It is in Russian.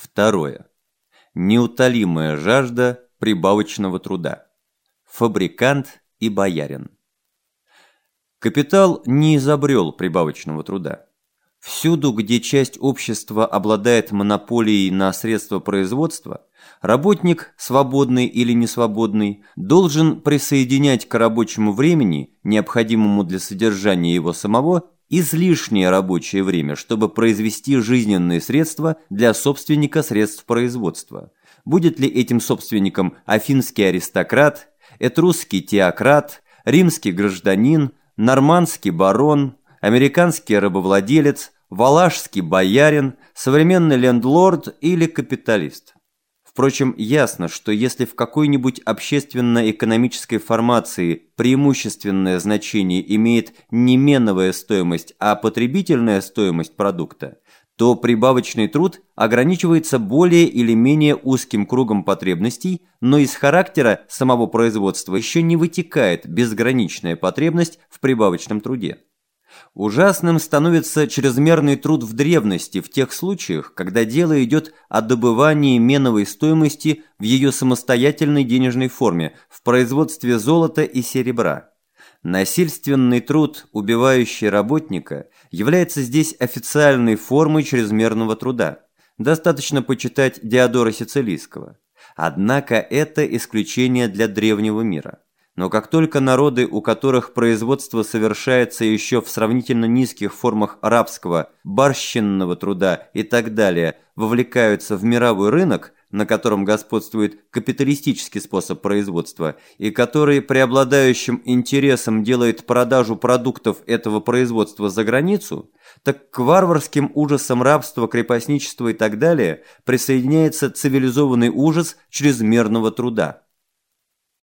Второе. Неутолимая жажда прибавочного труда. Фабрикант и боярин. Капитал не изобрел прибавочного труда. Всюду, где часть общества обладает монополией на средства производства, работник, свободный или несвободный, должен присоединять к рабочему времени, необходимому для содержания его самого, излишнее рабочее время, чтобы произвести жизненные средства для собственника средств производства. Будет ли этим собственником афинский аристократ, этрусский теократ, римский гражданин, нормандский барон, американский рабовладелец, валашский боярин, современный лендлорд или капиталист. Впрочем, ясно, что если в какой-нибудь общественно-экономической формации преимущественное значение имеет не меновая стоимость, а потребительная стоимость продукта, то прибавочный труд ограничивается более или менее узким кругом потребностей, но из характера самого производства еще не вытекает безграничная потребность в прибавочном труде. Ужасным становится чрезмерный труд в древности в тех случаях, когда дело идет о добывании меновой стоимости в ее самостоятельной денежной форме, в производстве золота и серебра. Насильственный труд, убивающий работника, является здесь официальной формой чрезмерного труда. Достаточно почитать Диодора Сицилийского. Однако это исключение для древнего мира. Но как только народы, у которых производство совершается еще в сравнительно низких формах рабского, барщинного труда и так далее, вовлекаются в мировой рынок, на котором господствует капиталистический способ производства, и который преобладающим интересом делает продажу продуктов этого производства за границу, так к варварским ужасам рабства, крепостничества и так далее присоединяется цивилизованный ужас чрезмерного труда.